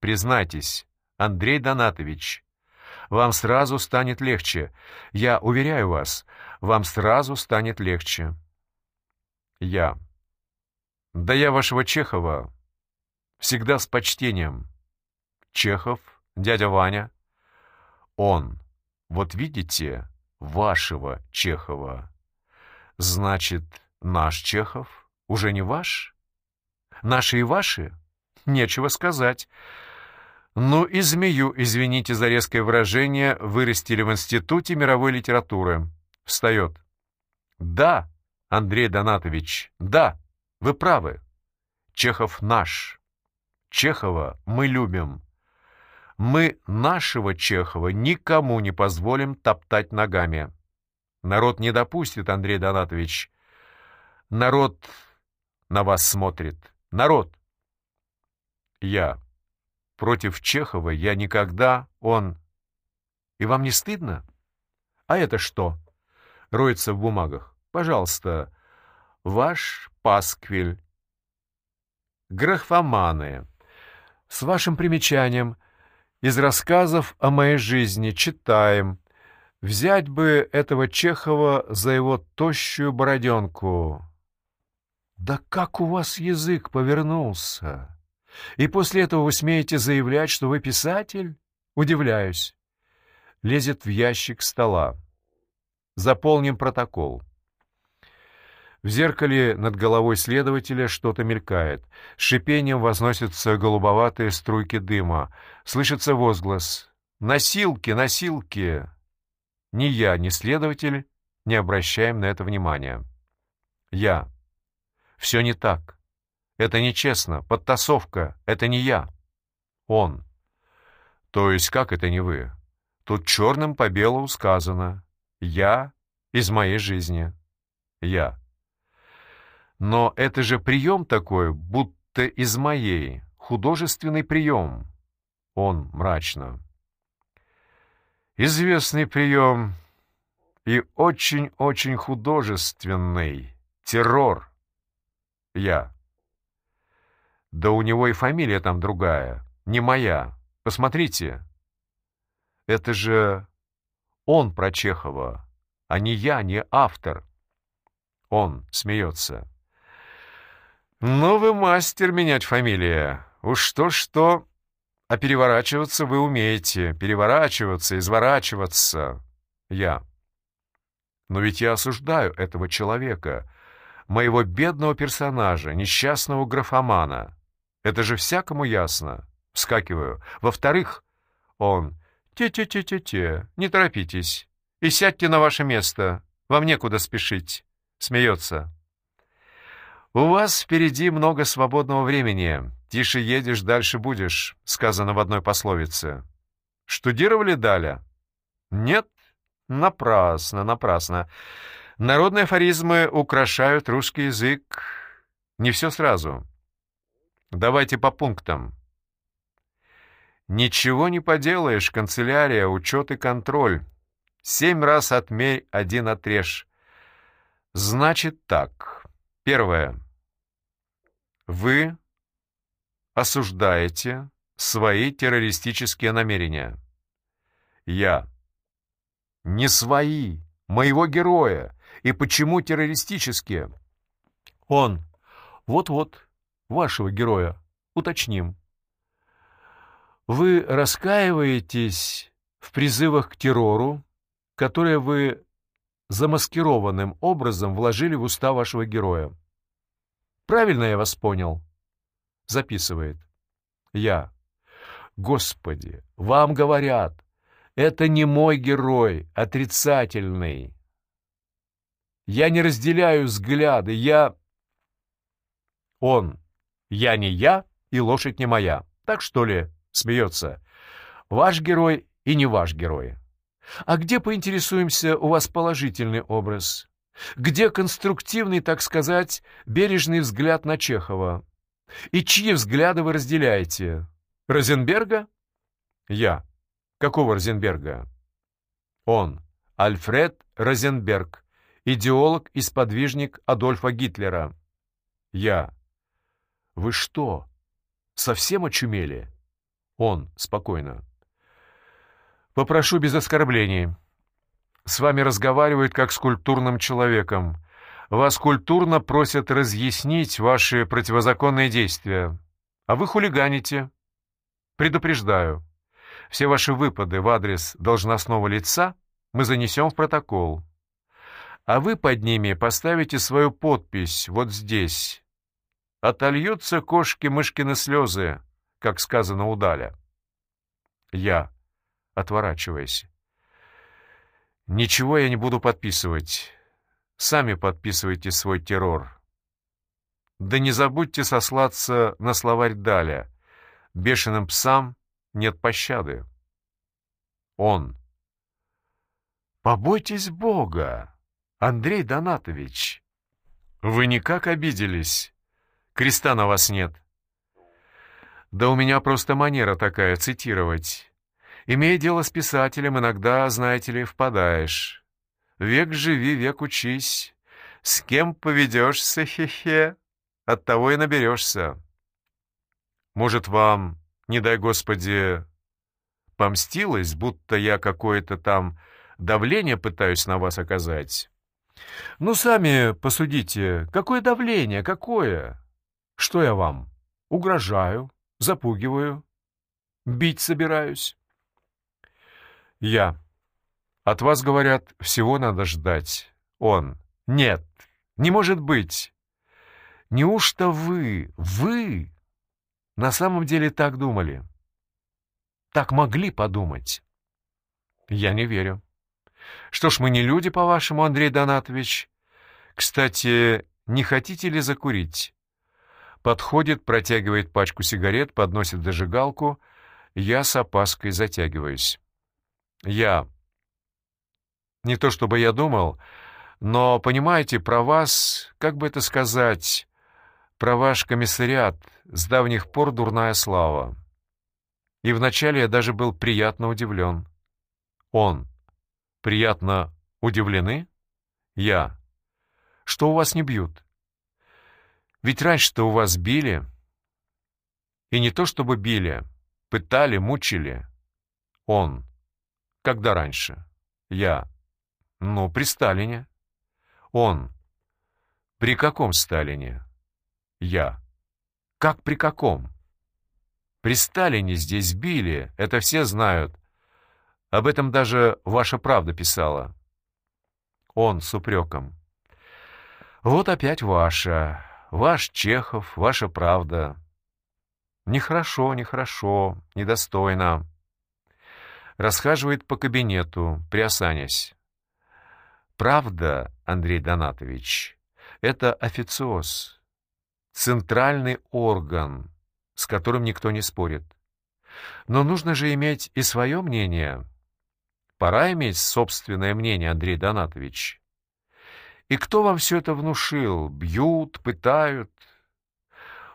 признайтесь, Андрей Донатович, вам сразу станет легче. Я уверяю вас, вам сразу станет легче. Я. Да я вашего Чехова всегда с почтением. Чехов, дядя Ваня. Он. Вот видите, вашего Чехова. Значит, наш Чехов уже не ваш? Наши и ваши? Нечего сказать. Ну и змею, извините за резкое выражение, вырастили в Институте мировой литературы. Встает. Да, Андрей Донатович, да, вы правы. Чехов наш. Чехова мы любим. Мы нашего Чехова никому не позволим топтать ногами. Народ не допустит, Андрей Донатович. Народ на вас смотрит. Народ. Я. Против Чехова я никогда, он... И вам не стыдно? А это что? Роется в бумагах. Пожалуйста, ваш пасквиль. Грахфоманы. С вашим примечанием — из рассказов о моей жизни читаем. Взять бы этого Чехова за его тощую бороденку. Да как у вас язык повернулся? И после этого вы смеете заявлять, что вы писатель? Удивляюсь. Лезет в ящик стола. Заполним протокол. В зеркале над головой следователя что-то мелькает. С шипением возносятся голубоватые струйки дыма. Слышится возглас. «Носилки! Носилки!» Ни я, ни следователь не обращаем на это внимания. Я. Все не так. Это нечестно. Подтасовка. Это не я. Он. То есть как это не вы? Тут черным по белому сказано. Я из моей жизни. Я. Но это же прием такой, будто из моей. Художественный прием. Он мрачно. Известный прием и очень-очень художественный. Террор. Я. Да у него и фамилия там другая, не моя. Посмотрите. Это же он про Чехова, а не я, не автор. Он смеется. «Ну вы мастер менять фамилия. Уж что-что, а переворачиваться вы умеете. Переворачиваться, изворачиваться. Я. Но ведь я осуждаю этого человека, моего бедного персонажа, несчастного графомана. Это же всякому ясно. Вскакиваю. Во-вторых, он... Те-те-те-те-те, не торопитесь. И сядьте на ваше место. Вам некуда спешить. Смеется. «У вас впереди много свободного времени. Тише едешь, дальше будешь», — сказано в одной пословице. «Штудировали Даля?» «Нет, напрасно, напрасно. Народные афоризмы украшают русский язык. Не все сразу. Давайте по пунктам». «Ничего не поделаешь, канцелярия, учет и контроль. Семь раз отмерь, один отрежь. Значит так». Первое. Вы осуждаете свои террористические намерения. Я. Не свои, моего героя. И почему террористические? Он. Вот-вот, вашего героя. Уточним. Вы раскаиваетесь в призывах к террору, которые вы замаскированным образом вложили в уста вашего героя. Правильно я вас понял? Записывает. Я. Господи, вам говорят, это не мой герой, отрицательный. Я не разделяю взгляды, я... Он. Я не я, и лошадь не моя. Так что ли? Смеется. Ваш герой и не ваш герой. А где, поинтересуемся, у вас положительный образ? Где конструктивный, так сказать, бережный взгляд на Чехова? И чьи взгляды вы разделяете? Розенберга? Я. Какого Розенберга? Он. Альфред Розенберг, идеолог и сподвижник Адольфа Гитлера. Я. Вы что, совсем очумели? Он, спокойно. Попрошу без оскорблений. С вами разговаривают как с культурным человеком. Вас культурно просят разъяснить ваши противозаконные действия. А вы хулиганите. Предупреждаю. Все ваши выпады в адрес должностного лица мы занесем в протокол. А вы под ними поставите свою подпись вот здесь. Отольются кошки-мышкины слезы, как сказано у Даля. Я, отворачиваясь. Ничего я не буду подписывать. Сами подписывайте свой террор. Да не забудьте сослаться на словарь Даля. Бешеным псам нет пощады. Он. Побойтесь Бога, Андрей Донатович. Вы никак обиделись. Креста на вас нет. Да у меня просто манера такая цитировать. Имея дело с писателем, иногда, знаете ли, впадаешь. Век живи, век учись. С кем поведешься, хе-хе, от того и наберешься. Может, вам, не дай Господи, помстилось, будто я какое-то там давление пытаюсь на вас оказать? Ну, сами посудите, какое давление, какое? Что я вам? Угрожаю, запугиваю, бить собираюсь? Я. От вас, говорят, всего надо ждать. Он. Нет, не может быть. Неужто вы, вы на самом деле так думали? Так могли подумать? Я не верю. Что ж, мы не люди, по-вашему, Андрей Донатович? Кстати, не хотите ли закурить? Подходит, протягивает пачку сигарет, подносит зажигалку. Я с опаской затягиваюсь. Я... Не то чтобы я думал, но, понимаете, про вас, как бы это сказать, про ваш комиссариат с давних пор дурная слава. И вначале я даже был приятно удивлен. Он. Приятно удивлены? Я. Что у вас не бьют? Ведь раньше-то у вас били. И не то чтобы били, пытали, мучили. Он. Когда раньше? Я. Ну, при Сталине. Он. При каком Сталине? Я. Как при каком? При Сталине здесь били, это все знают. Об этом даже ваша правда писала. Он с упреком. Вот опять ваша. Ваш Чехов, ваша правда. Нехорошо, нехорошо, недостойно расхаживает по кабинету, приосанясь. Правда, Андрей Донатович, это официоз, центральный орган, с которым никто не спорит. Но нужно же иметь и свое мнение. Пора иметь собственное мнение, Андрей Донатович. И кто вам все это внушил? Бьют, пытают?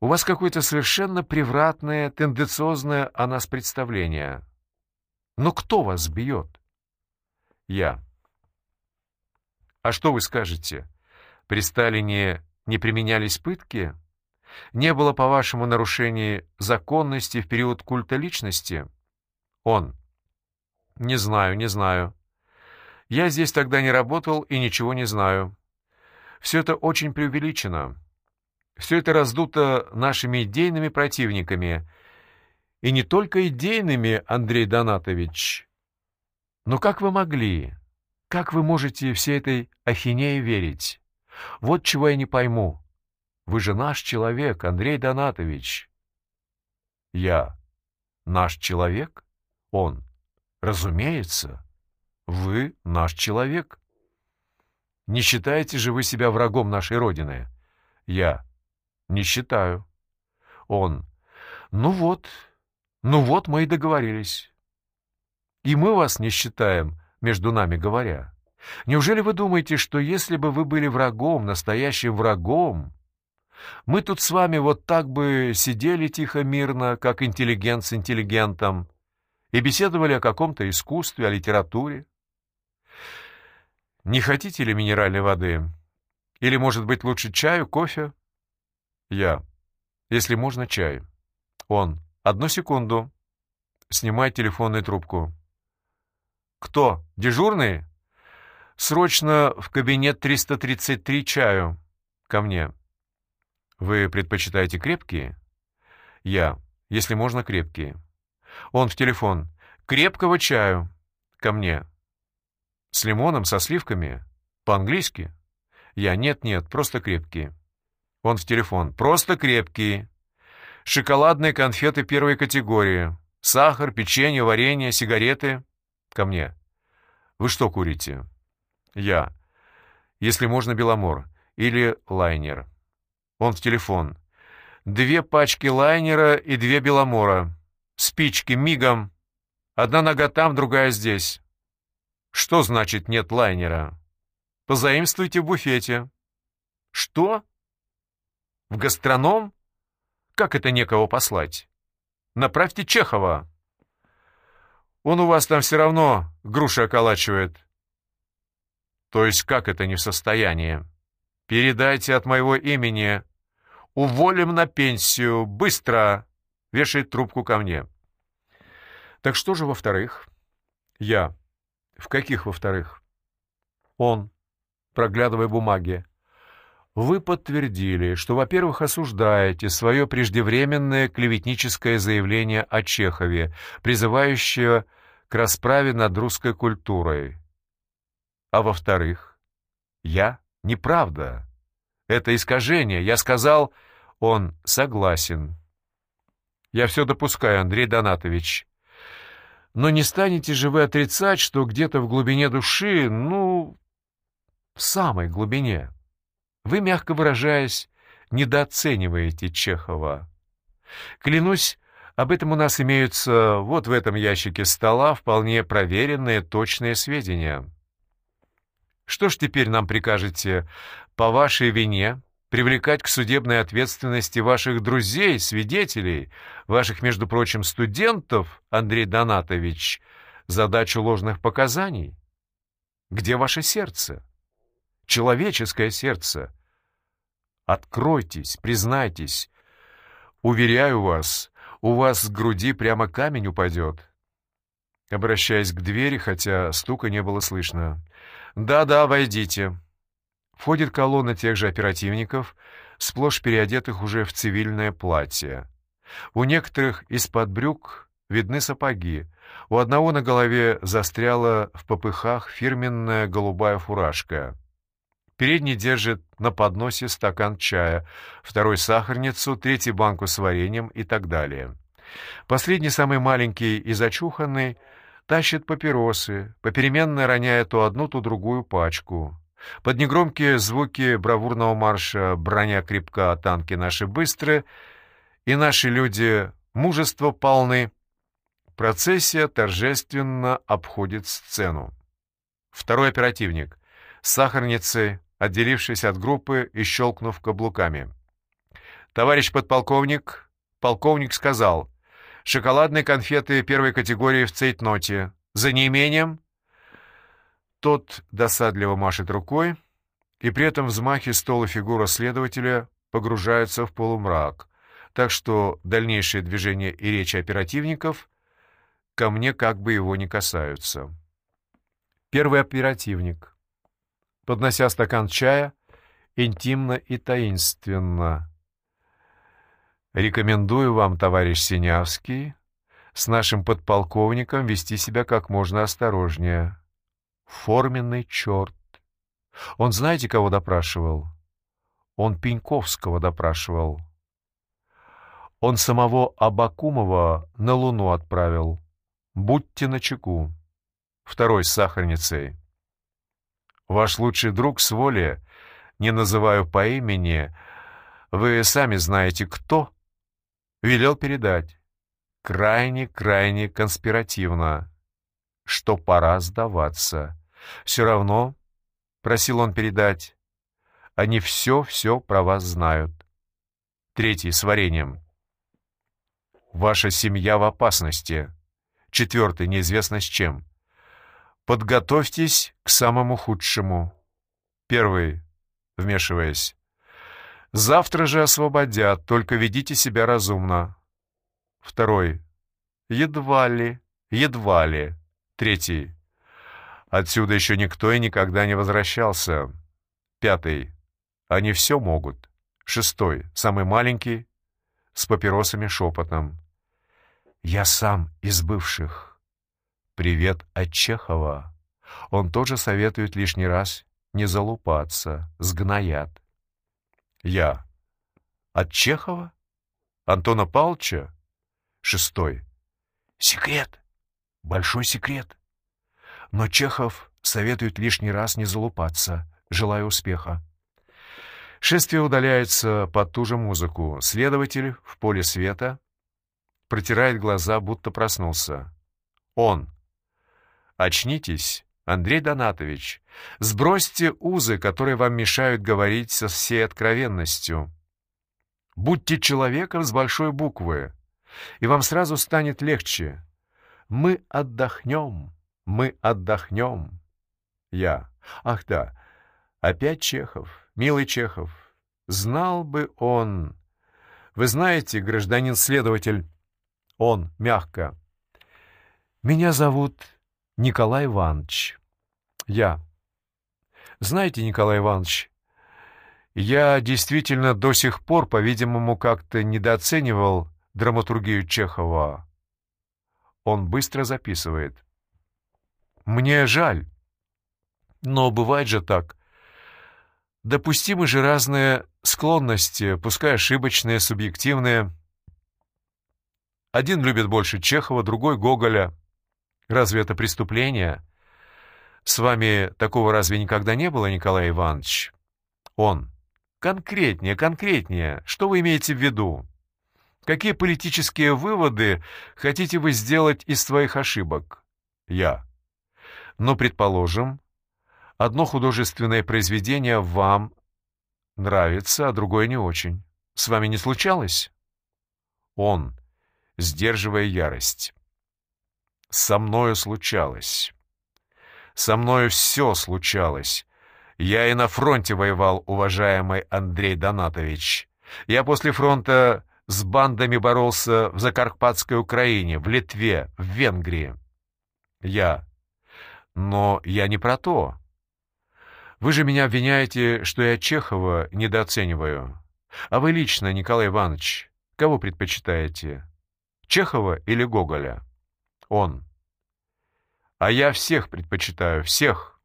У вас какое-то совершенно превратное, тенденциозное о нас представление. Но кто вас бьет? Я. А что вы скажете? При Сталине не применялись пытки? Не было, по-вашему, нарушений законности в период культа личности? Он. Не знаю, не знаю. Я здесь тогда не работал и ничего не знаю. Все это очень преувеличено. Все это раздуто нашими идейными противниками — и не только идейными, Андрей Донатович. Но как вы могли? Как вы можете всей этой ахинее верить? Вот чего я не пойму. Вы же наш человек, Андрей Донатович. Я. Наш человек? Он. Разумеется. Вы наш человек. Не считаете же вы себя врагом нашей Родины? Я. Не считаю. Он. Ну вот, ну вот мы и договорились. И мы вас не считаем, между нами говоря. Неужели вы думаете, что если бы вы были врагом, настоящим врагом, мы тут с вами вот так бы сидели тихо-мирно, как интеллигент с интеллигентом, и беседовали о каком-то искусстве, о литературе? Не хотите ли минеральной воды? Или, может быть, лучше чаю, кофе? Я. Если можно, чай. Он. Одну секунду. Снимает телефонную трубку. «Кто? Дежурный?» «Срочно в кабинет 333 чаю. Ко мне». «Вы предпочитаете крепкие?» «Я. Если можно, крепкие». Он в телефон. «Крепкого чаю. Ко мне». «С лимоном, со сливками? По-английски?» «Я. Нет-нет, просто крепкие». Он в телефон. «Просто крепкие. Шоколадные конфеты первой категории. Сахар, печенье, варенье, сигареты. Ко мне. Вы что курите?» «Я. Если можно, Беломор. Или лайнер». Он в телефон. «Две пачки лайнера и две Беломора. Спички мигом. Одна нога там, другая здесь». «Что значит нет лайнера?» «Позаимствуйте в буфете». «Что?» «В гастроном? Как это некого послать?» «Направьте Чехова». «Он у вас там все равно груши околачивает». «То есть как это не в состоянии?» «Передайте от моего имени. Уволим на пенсию. Быстро!» Вешает трубку ко мне. «Так что же во-вторых?» «Я. В каких во-вторых?» «Он, проглядывая бумаги. Вы подтвердили, что, во-первых, осуждаете свое преждевременное клеветническое заявление о Чехове, призывающее к расправе над русской культурой. А во-вторых, я Неправда. Это искажение. Я сказал, он согласен. Я все допускаю, Андрей Донатович. Но не станете же вы отрицать, что где-то в глубине души, ну, в самой глубине, вы, мягко выражаясь, недооцениваете Чехова. Клянусь, об этом у нас имеются вот в этом ящике стола вполне проверенные точные сведения. Что ж теперь нам прикажете по вашей вине привлекать к судебной ответственности ваших друзей, свидетелей, ваших, между прочим, студентов, Андрей Донатович, задачу ложных показаний? Где ваше сердце? Человеческое сердце. Откройтесь, признайтесь. Уверяю вас, у вас с груди прямо камень упадет. Обращаясь к двери, хотя стука не было слышно. «Да-да, войдите». Входит колонна тех же оперативников, сплошь переодетых уже в цивильное платье. У некоторых из-под брюк видны сапоги, у одного на голове застряла в попыхах фирменная голубая фуражка. Передний держит на подносе стакан чая, второй — сахарницу, третий — банку с вареньем и так далее. Последний, самый маленький и зачуханный — тащит папиросы, попеременно роняя то одну, то другую пачку. Под негромкие звуки бравурного марша «Броня крепка, танки наши быстры» и «Наши люди мужество полны», процессия торжественно обходит сцену. Второй оперативник, с сахарницей, отделившись от группы и щелкнув каблуками. «Товарищ подполковник, полковник сказал, Шоколадные конфеты первой категории в цейтноте. За неимением...» Тот досадливо машет рукой, и при этом взмахе стола фигура следователя погружается в полумрак, так что дальнейшие движения и речи оперативников ко мне как бы его не касаются. Первый оперативник, поднося стакан чая, интимно и таинственно, Рекомендую вам, товарищ Синявский, с нашим подполковником вести себя как можно осторожнее. Форменный черт. Он знаете, кого допрашивал? Он Пеньковского допрашивал. Он самого Абакумова на Луну отправил. Будьте начеку. Второй с сахарницей. Ваш лучший друг с воли, не называю по имени, вы сами знаете, кто, велел передать крайне-крайне конспиративно, что пора сдаваться. Все равно, просил он передать, они все-все про вас знают. Третий, с вареньем. Ваша семья в опасности. Четвертый, неизвестно с чем. Подготовьтесь к самому худшему. Первый, вмешиваясь. Завтра же освободят, только ведите себя разумно. Второй. Едва ли, едва ли. Третий. Отсюда еще никто и никогда не возвращался. Пятый. Они все могут. Шестой. Самый маленький. С папиросами шепотом. Я сам из бывших. Привет от Чехова. Он тоже советует лишний раз не залупаться, сгноят. Я. От Чехова? Антона Павловича? Шестой. Секрет. Большой секрет. Но Чехов советует лишний раз не залупаться. Желаю успеха. Шествие удаляется под ту же музыку. Следователь в поле света протирает глаза, будто проснулся. Он. Очнитесь, Андрей Донатович. Сбросьте узы, которые вам мешают говорить со всей откровенностью. Будьте человеком с большой буквы, и вам сразу станет легче. Мы отдохнем, мы отдохнем. Я. Ах да, опять Чехов, милый Чехов. Знал бы он... Вы знаете, гражданин-следователь, он, мягко. Меня зовут Николай Иванович. Я. Знаете, Николай Иванович, я действительно до сих пор, по-видимому, как-то недооценивал драматургию Чехова. Он быстро записывает. Мне жаль, но бывает же так. Допустимы же разные склонности, пускай ошибочные, субъективные. Один любит больше Чехова, другой — Гоголя. Разве это преступление? С вами такого разве никогда не было, Николай Иванович? Он. Конкретнее, конкретнее. Что вы имеете в виду? Какие политические выводы хотите вы сделать из своих ошибок? Я. Ну, предположим, одно художественное произведение вам нравится, а другое не очень. С вами не случалось? Он, сдерживая ярость. Со мною случалось. Со мною все случалось. Я и на фронте воевал, уважаемый Андрей Донатович. Я после фронта с бандами боролся в Закарпатской Украине, в Литве, в Венгрии. Я. Но я не про то. Вы же меня обвиняете, что я Чехова недооцениваю. А вы лично, Николай Иванович, кого предпочитаете? Чехова или Гоголя? Он. А я всех предпочитаю, всех.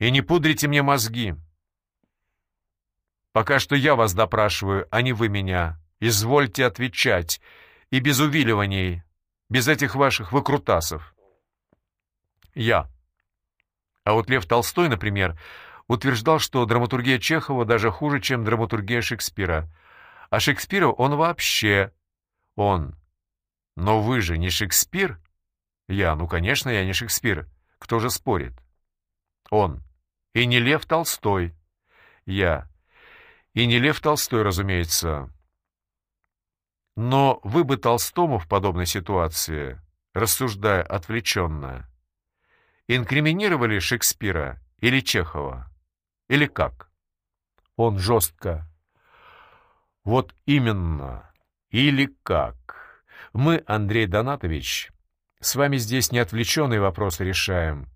И не пудрите мне мозги. Пока что я вас допрашиваю, а не вы меня. Извольте отвечать. И без увиливаний, без этих ваших выкрутасов. Я. А вот Лев Толстой, например, утверждал, что драматургия Чехова даже хуже, чем драматургия Шекспира. А Шекспира он вообще... Он. Но вы же не Шекспир? Я. Ну, конечно, я не Шекспир. Кто же спорит? Он. И не Лев Толстой. Я. И не Лев Толстой, разумеется. Но вы бы Толстому в подобной ситуации, рассуждая отвлеченно, инкриминировали Шекспира или Чехова? Или как? Он жестко. Вот именно. Или как? Мы, Андрей Донатович, с вами здесь не отвлеченные вопросы решаем,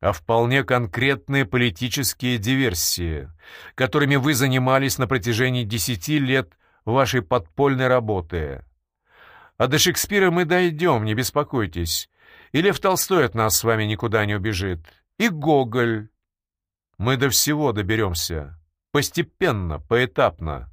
а вполне конкретные политические диверсии, которыми вы занимались на протяжении десяти лет вашей подпольной работы. А до Шекспира мы дойдем, не беспокойтесь. И Лев Толстой от нас с вами никуда не убежит. И Гоголь. Мы до всего доберемся. Постепенно, поэтапно.